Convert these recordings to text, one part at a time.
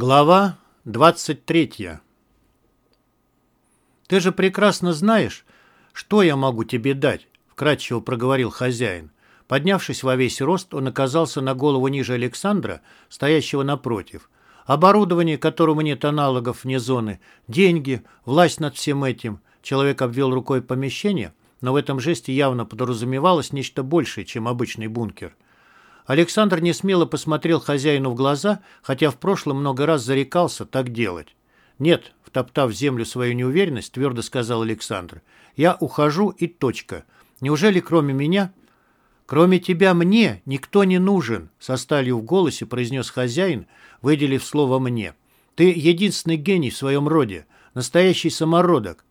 Глава 23 «Ты же прекрасно знаешь, что я могу тебе дать», — вкратчиво проговорил хозяин. Поднявшись во весь рост, он оказался на голову ниже Александра, стоящего напротив. Оборудование, которому нет аналогов вне зоны, деньги, власть над всем этим. Человек обвел рукой помещение, но в этом жесте явно подразумевалось нечто большее, чем обычный бункер. Александр несмело посмотрел хозяину в глаза, хотя в прошлом много раз зарекался так делать. «Нет», — втоптав землю свою неуверенность, твердо сказал Александр, «я ухожу и точка. Неужели кроме меня...» «Кроме тебя мне никто не нужен», — со сталью в голосе произнес хозяин, выделив слово «мне». «Ты единственный гений в своем роде, настоящий самородок.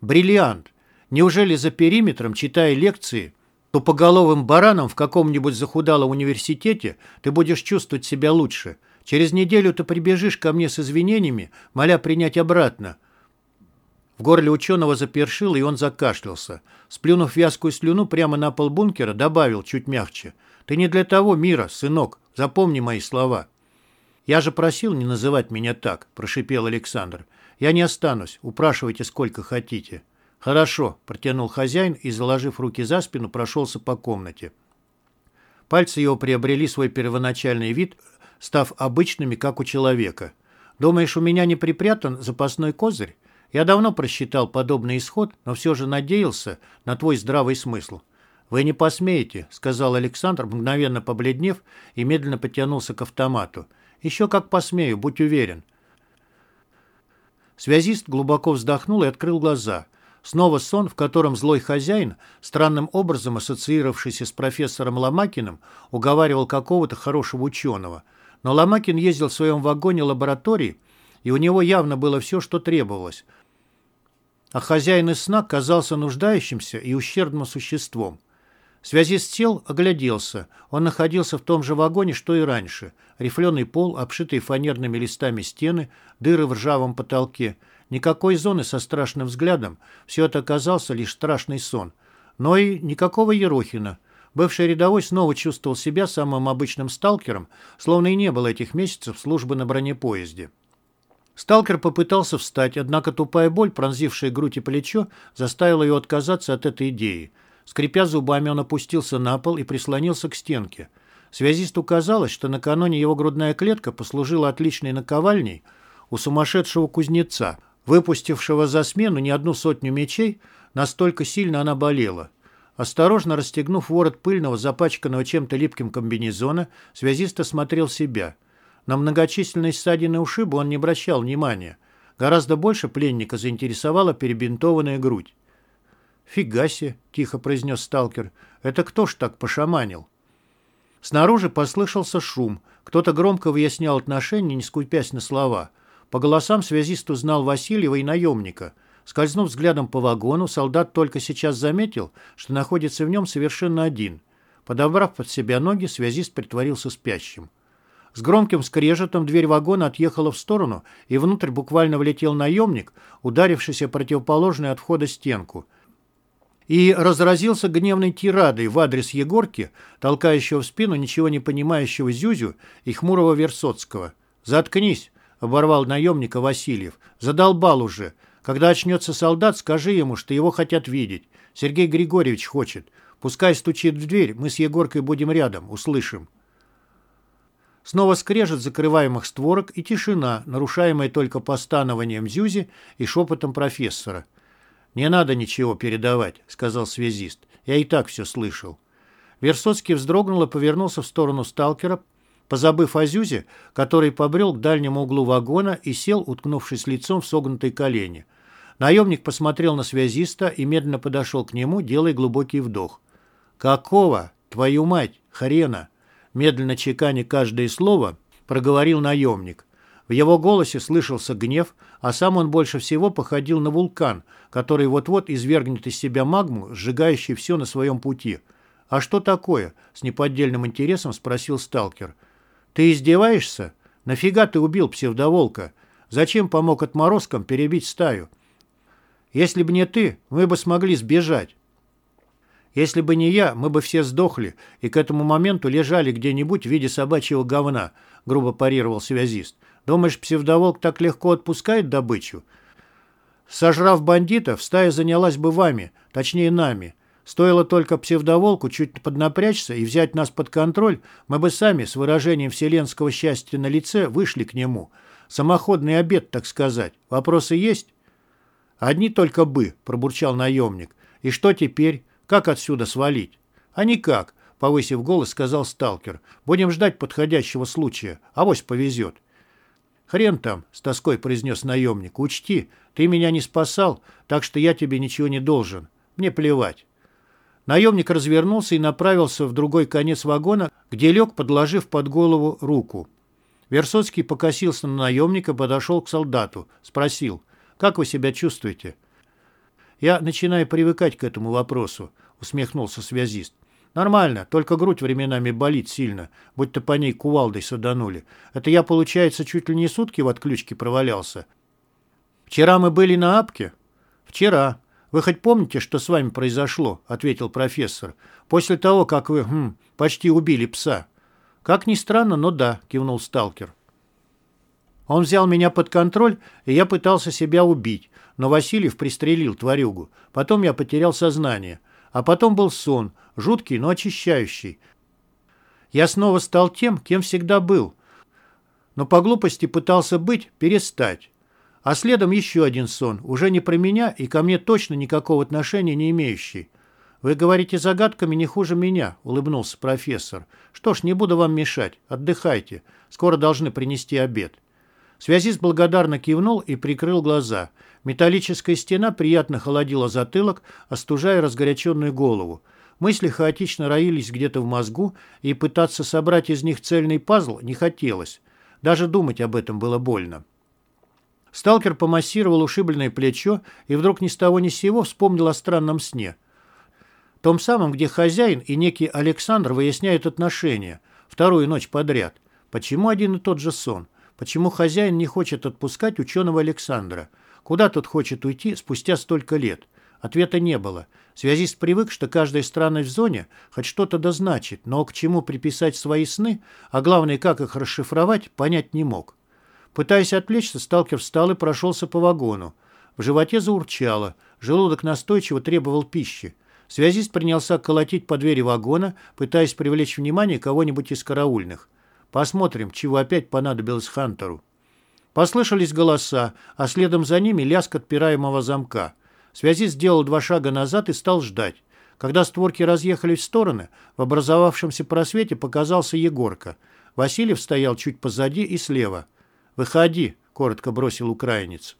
Бриллиант. Неужели за периметром, читая лекции, тупоголовым бараном в каком-нибудь захудалом университете ты будешь чувствовать себя лучше. Через неделю ты прибежишь ко мне с извинениями, моля принять обратно. В горле ученого запершило, и он закашлялся. Сплюнув вязкую слюну прямо на пол бункера, добавил чуть мягче. «Ты не для того мира, сынок. Запомни мои слова». «Я же просил не называть меня так», – прошипел Александр. «Я не останусь. Упрашивайте сколько хотите». «Хорошо», – протянул хозяин и, заложив руки за спину, прошелся по комнате. Пальцы его приобрели свой первоначальный вид, став обычными, как у человека. «Думаешь, у меня не припрятан запасной козырь? Я давно просчитал подобный исход, но все же надеялся на твой здравый смысл». «Вы не посмеете», — сказал Александр, мгновенно побледнев и медленно потянулся к автомату. «Еще как посмею, будь уверен». Связист глубоко вздохнул и открыл глаза. Снова сон, в котором злой хозяин, странным образом ассоциировавшийся с профессором Ломакиным, уговаривал какого-то хорошего ученого. Но Ломакин ездил в своем вагоне лаборатории, и у него явно было все, что требовалось. А хозяин из сна казался нуждающимся и ущербным существом. Связист сел, огляделся. Он находился в том же вагоне, что и раньше. Рифленый пол, обшитые фанерными листами стены, дыры в ржавом потолке – Никакой зоны со страшным взглядом, все это оказался лишь страшный сон. Но и никакого Ерохина. Бывший рядовой снова чувствовал себя самым обычным сталкером, словно и не было этих месяцев службы на бронепоезде. Сталкер попытался встать, однако тупая боль, пронзившая грудь и плечо, заставила его отказаться от этой идеи. Скрипя зубами, он опустился на пол и прислонился к стенке. Связисту казалось, что накануне его грудная клетка послужила отличной наковальней у сумасшедшего кузнеца – выпустившего за смену не одну сотню мечей, настолько сильно она болела. Осторожно расстегнув ворот пыльного, запачканного чем-то липким комбинезона, связист осмотрел себя. На многочисленные ссадины ушиба он не обращал внимания. Гораздо больше пленника заинтересовала перебинтованная грудь. «Фига себе!» — тихо произнес сталкер. «Это кто ж так пошаманил?» Снаружи послышался шум. Кто-то громко выяснял отношения, не скупясь на слова — по голосам связист узнал Васильева и наемника. Скользнув взглядом по вагону, солдат только сейчас заметил, что находится в нем совершенно один. Подобрав под себя ноги, связист притворился спящим. С громким скрежетом дверь вагона отъехала в сторону, и внутрь буквально влетел наемник, ударившийся противоположную от входа стенку. И разразился гневной тирадой в адрес Егорки, толкающего в спину ничего не понимающего Зюзю и хмурого Версоцкого. «Заткнись!» Оборвал наемника Васильев. «Задолбал уже. Когда очнется солдат, скажи ему, что его хотят видеть. Сергей Григорьевич хочет. Пускай стучит в дверь, мы с Егоркой будем рядом, услышим». Снова скрежет закрываемых створок и тишина, нарушаемая только постанованием Зюзи и шепотом профессора. «Не надо ничего передавать», — сказал связист. «Я и так все слышал». Версоцкий вздрогнул и повернулся в сторону сталкера, позабыв о Зюзе, который побрел к дальнему углу вагона и сел, уткнувшись лицом в согнутые колени. Наемник посмотрел на связиста и медленно подошел к нему, делая глубокий вдох. «Какого? Твою мать! Хрена!» Медленно чеканя каждое слово, проговорил наемник. В его голосе слышался гнев, а сам он больше всего походил на вулкан, который вот-вот извергнет из себя магму, сжигающий все на своем пути. «А что такое?» — с неподдельным интересом спросил сталкер. «Ты издеваешься? Нафига ты убил псевдоволка? Зачем помог отморозкам перебить стаю? Если бы не ты, мы бы смогли сбежать. Если бы не я, мы бы все сдохли и к этому моменту лежали где-нибудь в виде собачьего говна», грубо парировал связист. Думаешь, псевдоволк так легко отпускает добычу? Сожрав бандитов, стая занялась бы вами, точнее нами. Стоило только псевдоволку чуть поднапрячься и взять нас под контроль, мы бы сами с выражением вселенского счастья на лице вышли к нему. Самоходный обед, так сказать. Вопросы есть? Одни только бы, пробурчал наемник. И что теперь? Как отсюда свалить? А никак, повысив голос, сказал сталкер. Будем ждать подходящего случая. Авось повезет. «Хрен там», — с тоской произнес наемник. «Учти, ты меня не спасал, так что я тебе ничего не должен. Мне плевать». Наемник развернулся и направился в другой конец вагона, где лег, подложив под голову руку. Версоцкий покосился на наемника, подошел к солдату. Спросил, «Как вы себя чувствуете?» «Я начинаю привыкать к этому вопросу», — усмехнулся связист. «Нормально, только грудь временами болит сильно, будто по ней кувалдой саданули. Это я, получается, чуть ли не сутки в отключке провалялся. Вчера мы были на Апке?» «Вчера. Вы хоть помните, что с вами произошло?» — ответил профессор. «После того, как вы хм, почти убили пса». «Как ни странно, но да», — кивнул сталкер. Он взял меня под контроль, и я пытался себя убить, но Васильев пристрелил тварюгу. Потом я потерял сознание. А потом был сон, жуткий, но очищающий. Я снова стал тем, кем всегда был. Но по глупости пытался быть, перестать. А следом еще один сон, уже не про меня и ко мне точно никакого отношения не имеющий. «Вы говорите загадками не хуже меня», — улыбнулся профессор. «Что ж, не буду вам мешать. Отдыхайте. Скоро должны принести обед». Связист благодарно кивнул и прикрыл глаза. Металлическая стена приятно холодила затылок, остужая разгоряченную голову. Мысли хаотично роились где-то в мозгу, и пытаться собрать из них цельный пазл не хотелось. Даже думать об этом было больно. Сталкер помассировал ушибленное плечо и вдруг ни с того ни с сего вспомнил о странном сне. Том самом, где хозяин и некий Александр выясняют отношения. Вторую ночь подряд. Почему один и тот же сон? Почему хозяин не хочет отпускать ученого Александра? Куда тот хочет уйти спустя столько лет? Ответа не было. Связист привык, что каждая странность в зоне хоть что-то дозначит, но к чему приписать свои сны, а главное, как их расшифровать, понять не мог. Пытаясь отвлечься, сталкер встал и прошелся по вагону. В животе заурчало, желудок настойчиво требовал пищи. Связист принялся колотить по двери вагона, пытаясь привлечь внимание кого-нибудь из караульных. Посмотрим, чего опять понадобилось Хантеру. Послышались голоса, а следом за ними лязг отпираемого замка. Связист сделал два шага назад и стал ждать. Когда створки разъехались в стороны, в образовавшемся просвете показался Егорка. Васильев стоял чуть позади и слева. «Выходи», — коротко бросил украинец.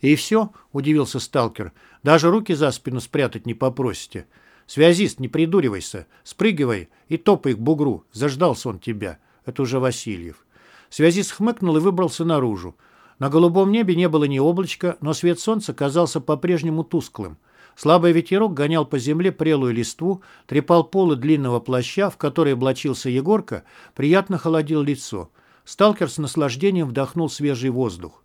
«И все?» — удивился сталкер. «Даже руки за спину спрятать не попросите». «Связист, не придуривайся. Спрыгивай и топай к бугру. Заждался он тебя». Это уже Васильев. Связист хмыкнул и выбрался наружу. На голубом небе не было ни облачка, но свет солнца казался по-прежнему тусклым. Слабый ветерок гонял по земле прелую листву, трепал полы длинного плаща, в который облачился Егорка, приятно холодил лицо. Сталкер с наслаждением вдохнул свежий воздух.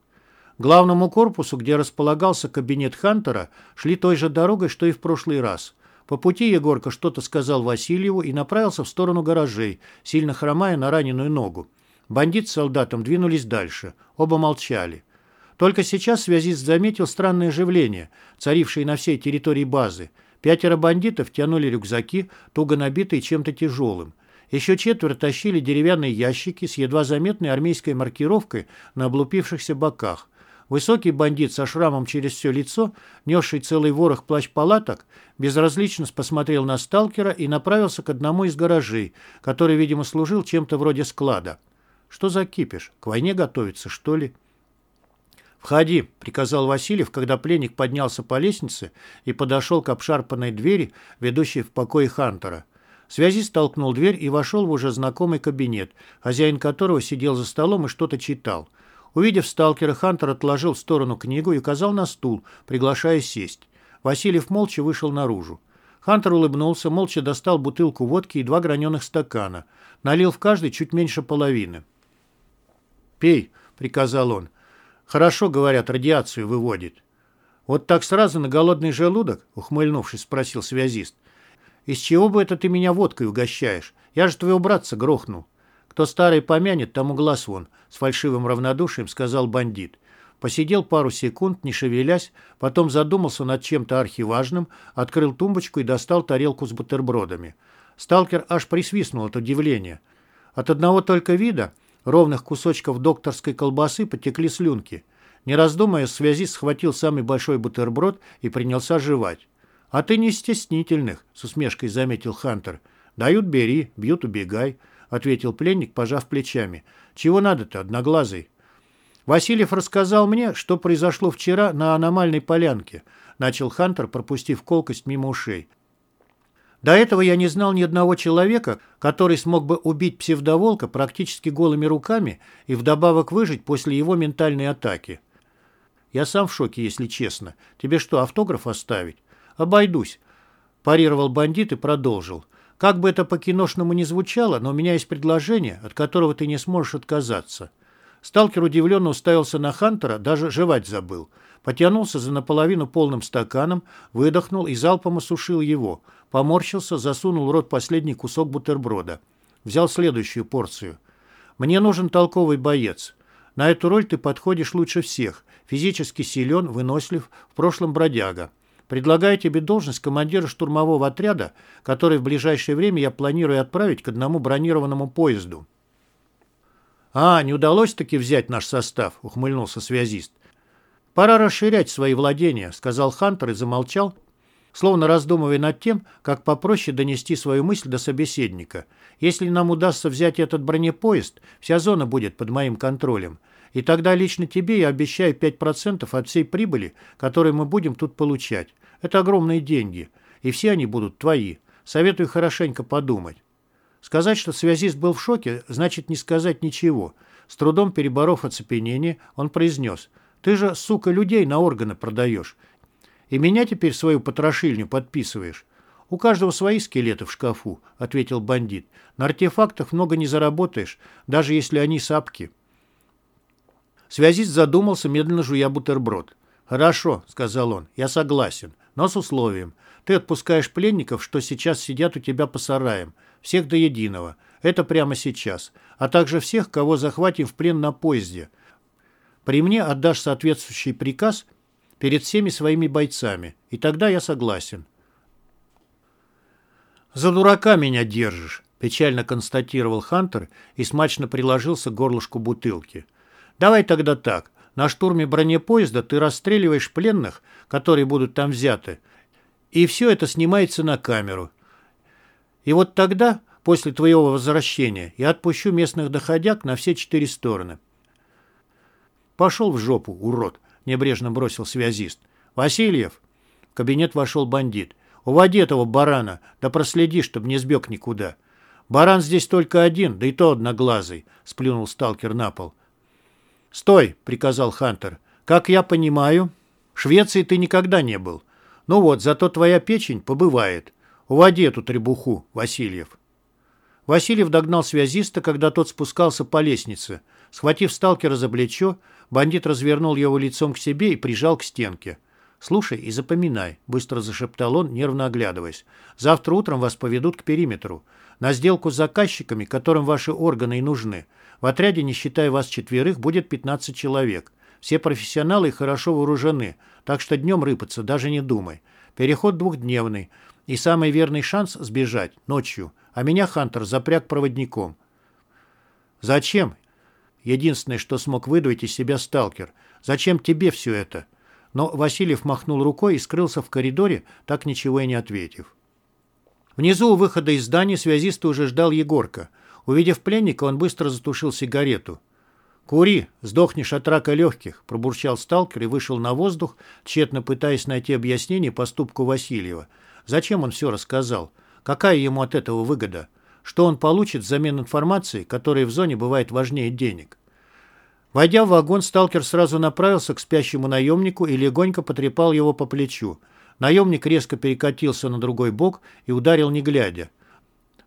К главному корпусу, где располагался кабинет Хантера, шли той же дорогой, что и в прошлый раз. По пути Егорка что-то сказал Васильеву и направился в сторону гаражей, сильно хромая на раненую ногу. Бандит с солдатом двинулись дальше. Оба молчали. Только сейчас связист заметил странное оживление, царившее на всей территории базы. Пятеро бандитов тянули рюкзаки, туго набитые чем-то тяжелым. Еще четверо тащили деревянные ящики с едва заметной армейской маркировкой на облупившихся боках. Высокий бандит со шрамом через все лицо, несший целый ворох плащ-палаток, безразлично посмотрел на сталкера и направился к одному из гаражей, который, видимо, служил чем-то вроде склада. «Что за кипиш? К войне готовится, что ли?» «Входи», — приказал Васильев, когда пленник поднялся по лестнице и подошел к обшарпанной двери, ведущей в покой Хантера. Связист толкнул дверь и вошел в уже знакомый кабинет, хозяин которого сидел за столом и что-то читал. Увидев сталкера, Хантер отложил в сторону книгу и указал на стул, приглашая сесть. Васильев молча вышел наружу. Хантер улыбнулся, молча достал бутылку водки и два граненых стакана. Налил в каждый чуть меньше половины. «Пей», — приказал он. «Хорошо, говорят, радиацию выводит». «Вот так сразу на голодный желудок?» — ухмыльнувшись, спросил связист. «Из чего бы это ты меня водкой угощаешь? Я же твоего братца грохнул». Кто старый помянет, тому глаз вон, с фальшивым равнодушием сказал бандит. Посидел пару секунд, не шевелясь, потом задумался над чем-то архиважным, открыл тумбочку и достал тарелку с бутербродами. Сталкер аж присвистнул от удивления. От одного только вида ровных кусочков докторской колбасы потекли слюнки. Не раздумывая, связист схватил самый большой бутерброд и принялся жевать. «А ты не стеснительных», — с усмешкой заметил Хантер. «Дают — бери, бьют — убегай», — ответил пленник, пожав плечами. «Чего надо-то, одноглазый?» «Васильев рассказал мне, что произошло вчера на аномальной полянке», — начал Хантер, пропустив колкость мимо ушей. До этого я не знал ни одного человека, который смог бы убить псевдоволка практически голыми руками и вдобавок выжить после его ментальной атаки. Я сам в шоке, если честно. Тебе что, автограф оставить? Обойдусь. Парировал бандит и продолжил. Как бы это по-киношному ни звучало, но у меня есть предложение, от которого ты не сможешь отказаться. Сталкер удивленно уставился на Хантера, даже жевать забыл. Потянулся за наполовину полным стаканом, выдохнул и залпом осушил его. Поморщился, засунул в рот последний кусок бутерброда. Взял следующую порцию. «Мне нужен толковый боец. На эту роль ты подходишь лучше всех. Физически силен, вынослив, в прошлом бродяга. Предлагаю тебе должность командира штурмового отряда, который в ближайшее время я планирую отправить к одному бронированному поезду». «А, не удалось таки взять наш состав», — ухмыльнулся связист. «Пора расширять свои владения», — сказал Хантер и замолчал, словно раздумывая над тем, как попроще донести свою мысль до собеседника. «Если нам удастся взять этот бронепоезд, вся зона будет под моим контролем. И тогда лично тебе я обещаю 5% от всей прибыли, которую мы будем тут получать. Это огромные деньги, и все они будут твои. Советую хорошенько подумать». Сказать, что связист был в шоке, значит не сказать ничего. С трудом переборов оцепенение, он произнес. «Ты же, сука, людей на органы продаешь. И меня теперь свою потрошильню подписываешь». «У каждого свои скелеты в шкафу», — ответил бандит. «На артефактах много не заработаешь, даже если они сапки». Связист задумался, медленно жуя бутерброд. «Хорошо», — сказал он, — «я согласен, но с условием. Ты отпускаешь пленников, что сейчас сидят у тебя по сараям. Всех до единого. Это прямо сейчас. А также всех, кого захватим в плен на поезде. При мне отдашь соответствующий приказ перед всеми своими бойцами. И тогда я согласен. «За дурака меня держишь», – печально констатировал Хантер и смачно приложился к горлышку бутылки. «Давай тогда так. На штурме бронепоезда ты расстреливаешь пленных, которые будут там взяты, и все это снимается на камеру. И вот тогда, после твоего возвращения, я отпущу местных доходяг на все четыре стороны. Пошел в жопу, урод, небрежно бросил связист. Васильев. В кабинет вошел бандит. Уводи этого барана, да проследи, чтобы не сбег никуда. Баран здесь только один, да и то одноглазый, сплюнул сталкер на пол. «Стой!» — приказал Хантер. «Как я понимаю, в Швеции ты никогда не был. Ну вот, зато твоя печень побывает. «Уводи эту требуху, Васильев». Васильев догнал связиста, когда тот спускался по лестнице. Схватив сталкера за плечо, бандит развернул его лицом к себе и прижал к стенке. «Слушай и запоминай», — быстро зашептал он, нервно оглядываясь. «Завтра утром вас поведут к периметру. На сделку с заказчиками, которым ваши органы и нужны. В отряде, не считая вас четверых, будет 15 человек. Все профессионалы и хорошо вооружены, так что днем рыпаться даже не думай. Переход двухдневный. И самый верный шанс сбежать ночью. А меня Хантер запряг проводником. Зачем? Единственное, что смог выдавить из себя сталкер. Зачем тебе все это? Но Васильев махнул рукой и скрылся в коридоре, так ничего и не ответив. Внизу у выхода из здания связиста уже ждал Егорка. Увидев пленника, он быстро затушил сигарету. «Кури, сдохнешь от рака легких», – пробурчал сталкер и вышел на воздух, тщетно пытаясь найти объяснение поступку Васильева – Зачем он все рассказал? Какая ему от этого выгода? Что он получит взамен информации, которая в зоне бывает важнее денег? Войдя в вагон, сталкер сразу направился к спящему наемнику и легонько потрепал его по плечу. Наемник резко перекатился на другой бок и ударил не глядя.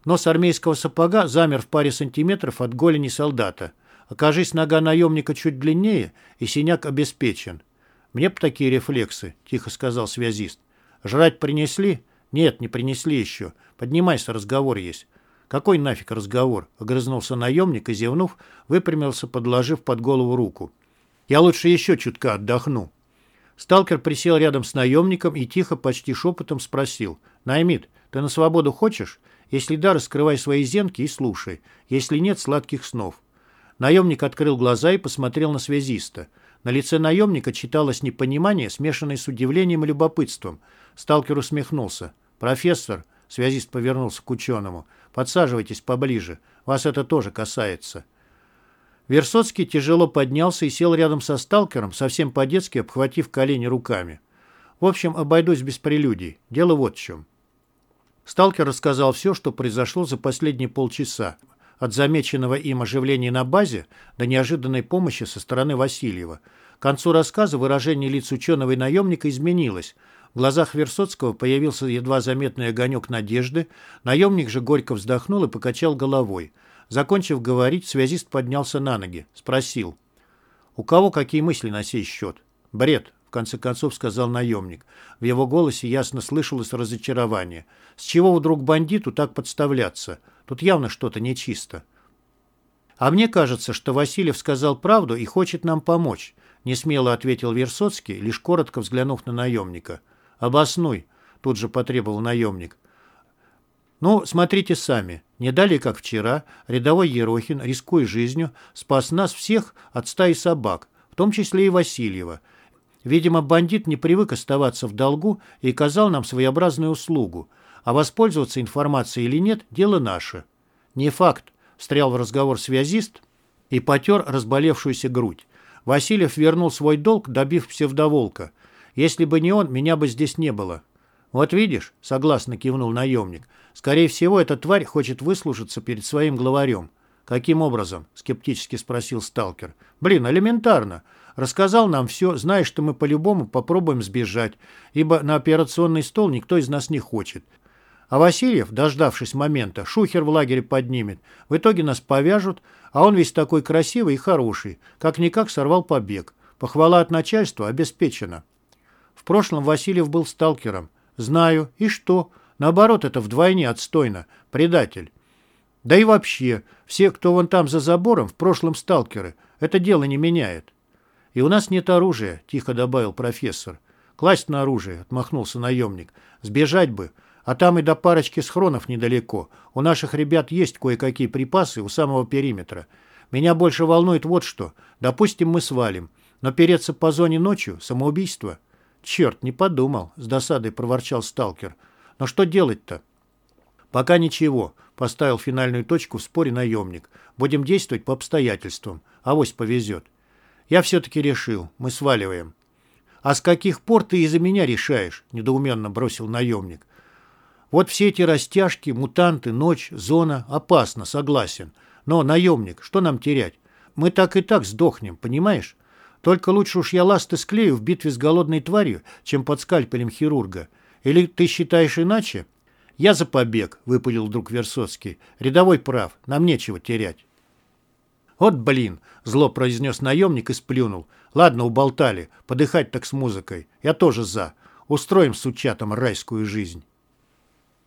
Нос армейского сапога замер в паре сантиметров от голени солдата. Окажись нога наемника чуть длиннее, и синяк обеспечен. «Мне б такие рефлексы», — тихо сказал связист. «Жрать принесли?» «Нет, не принесли еще. Поднимайся, разговор есть». «Какой нафиг разговор?» — огрызнулся наемник и, зевнув, выпрямился, подложив под голову руку. «Я лучше еще чутка отдохну». Сталкер присел рядом с наемником и тихо, почти шепотом спросил. «Наймит, ты на свободу хочешь? Если да, раскрывай свои зенки и слушай. Если нет, сладких снов». Наемник открыл глаза и посмотрел на связиста. На лице наемника читалось непонимание, смешанное с удивлением и любопытством. Сталкер усмехнулся. «Профессор», — связист повернулся к ученому, — «подсаживайтесь поближе. Вас это тоже касается». Версоцкий тяжело поднялся и сел рядом со сталкером, совсем по-детски обхватив колени руками. В общем, обойдусь без прелюдий. Дело вот в чем. Сталкер рассказал все, что произошло за последние полчаса. От замеченного им оживления на базе до неожиданной помощи со стороны Васильева. К концу рассказа выражение лиц ученого и наемника изменилось. В глазах Версоцкого появился едва заметный огонек надежды. Наемник же горько вздохнул и покачал головой. Закончив говорить, связист поднялся на ноги. Спросил. «У кого какие мысли на сей счет?» «Бред», в конце концов сказал наемник. В его голосе ясно слышалось разочарование. «С чего вдруг бандиту так подставляться? Тут явно что-то нечисто». «А мне кажется, что Васильев сказал правду и хочет нам помочь», несмело ответил Версоцкий, лишь коротко взглянув на наемника. «Обоснуй», тут же потребовал наемник. Ну, смотрите сами. Не далее, как вчера, рядовой Ерохин, рискуя жизнью, спас нас всех от стаи собак, в том числе и Васильева. Видимо, бандит не привык оставаться в долгу и оказал нам своеобразную услугу. А воспользоваться информацией или нет – дело наше. Не факт, встрял в разговор связист и потер разболевшуюся грудь. Васильев вернул свой долг, добив псевдоволка. Если бы не он, меня бы здесь не было. «Вот видишь», — согласно кивнул наемник, — «скорее всего, эта тварь хочет выслужиться перед своим главарем». «Каким образом?» — скептически спросил сталкер. «Блин, элементарно. Рассказал нам все, зная, что мы по-любому попробуем сбежать, ибо на операционный стол никто из нас не хочет. А Васильев, дождавшись момента, шухер в лагере поднимет. В итоге нас повяжут, а он весь такой красивый и хороший. Как-никак сорвал побег. Похвала от начальства обеспечена». В прошлом Васильев был сталкером. Знаю. И что? Наоборот, это вдвойне отстойно. Предатель. Да и вообще, все, кто вон там за забором, в прошлом сталкеры. Это дело не меняет. И у нас нет оружия, тихо добавил профессор. Класть на оружие, отмахнулся наемник. Сбежать бы. А там и до парочки схронов недалеко. У наших ребят есть кое-какие припасы у самого периметра. Меня больше волнует вот что. Допустим, мы свалим. Но переться по зоне ночью – самоубийство. «Черт, не подумал», — с досадой проворчал сталкер. «Но что делать-то?» «Пока ничего», — поставил финальную точку в споре наемник. «Будем действовать по обстоятельствам. Авось повезет». «Я все-таки решил. Мы сваливаем». «А с каких пор ты из-за меня решаешь?» — недоуменно бросил наемник. «Вот все эти растяжки, мутанты, ночь, зона. Опасно, согласен. Но, наемник, что нам терять? Мы так и так сдохнем, понимаешь? Только лучше уж я ласты склею в битве с голодной тварью, чем под скальпелем хирурга. Или ты считаешь иначе? Я за побег, выпалил вдруг Версоцкий. Рядовой прав, нам нечего терять. «Вот блин!» — зло произнес наемник и сплюнул. «Ладно, уболтали. Подыхать так с музыкой. Я тоже за. Устроим с учатом райскую жизнь».